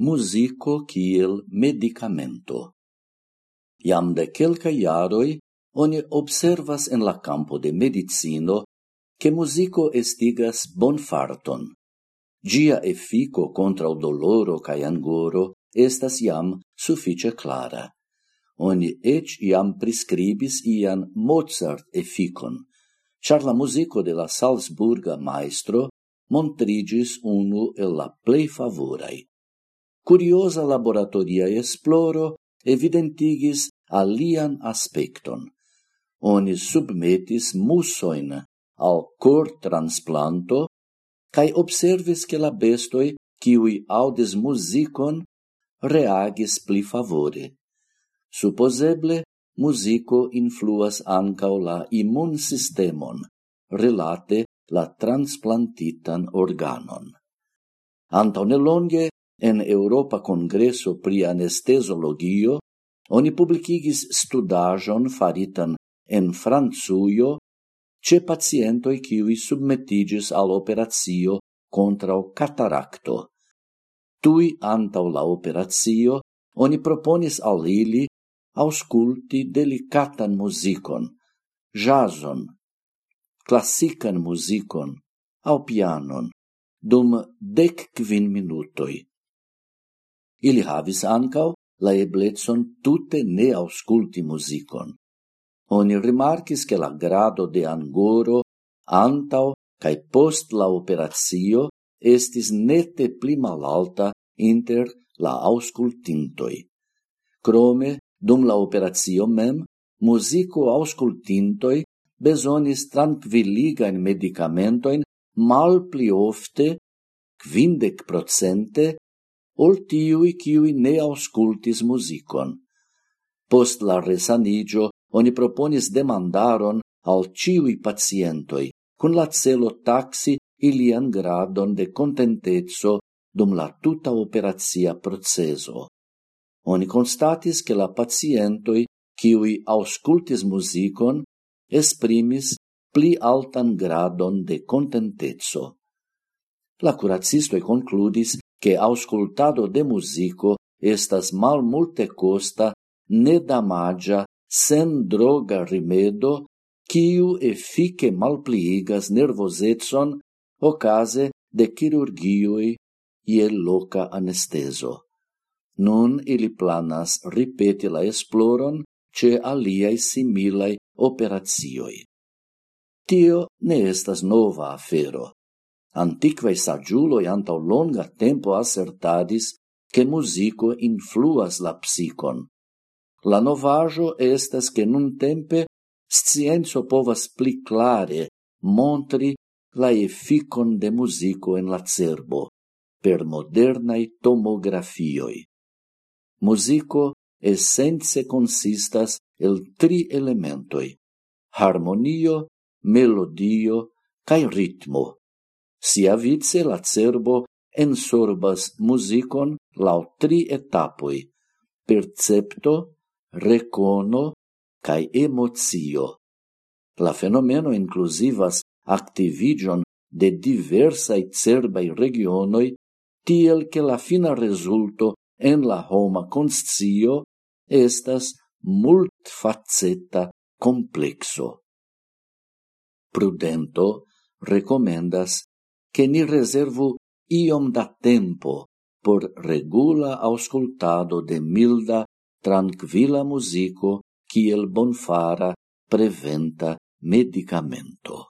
musico kiel medicamento. Iam de quelca iaroi, oni observas en la campo de medicino che musico estigas bonfarton. Gia effico contra o doloro cae angoro estas iam suffice clara. Oni ec iam prescribis ian Mozart efficon, char la musico de la Salzburga maestro montrigis unu el la plei favorai curiosa laboratoria esploro evidentigis alian aspecton. Oni submetis musoin al cor transplanto cae observis che la bestoi, kiui audis musicon, reagis pli favore. Supposeble, musico influas ancao la immun sistemon, relate la transplantitan organon. Antonelonge en Europa Congresso pri anestesologio, oni publicigis studajon faritan en Francujo ce pacientoi qui submetigis al operatio contra o cataracto. Tui antau la operatio, oni proponis al ili ausculti delicatan musicon, jazzon, classican musicon, au pianon, dum dec quin minutoi. Ili havis ancau la eblezon tutte ne ausculti musicon. Oni rimarcis che la grado de angoro antau cae post la operatio estis nete pli malalta inter la auscultintoi. Crome, dum la operatio mem, musico auscultintoi besonis tranquilligain medicamentoin mal pli ofte, quindec procente, ol tiui kiui ne auscultis musicon. Post la resanigio, oni proponis demandaron al ciui pacientoi, cun la celo taxi ilian gradon de contentezzo dum la tuta operazia proceso. Oni constatis che la pacientoi, kiui auscultis musicon, esprimis pli altan gradon de contentezzo. La curacistoi concludis che auscultado de musico estas mal multe costa, ne damagia, sen droga rimedo, quiu effice malpliigas nervosetson ocase de chirurgioi ie loca anesteso. Nun ili planas ripeti la esploron ce aliai similai operatioi. Tio ne estas nova afero antiquae sagiuloi anta longa tempo assertadis che musico influas la psicon. La novajo estas che nun tempe scienzo povas pli clare montri la efficon de musico en la cerbo per modernai tomografioi. Musico essence consistas el tri elementoi, harmonio, melodio, cae ritmo Siavice la cerbo ensorbas musicon lau tri etapoi, percepto, recono, cae emozio. La fenomeno inclusivas activigion de diversae cerbai regionoi, tiel che la fina resulto en la homa conscio estas multfaceta complexo. Prudento recomendas che ni reservu iom da tempo por regula auscultado de milda, tranquila musico, kiel bonfara, preventa medicamento.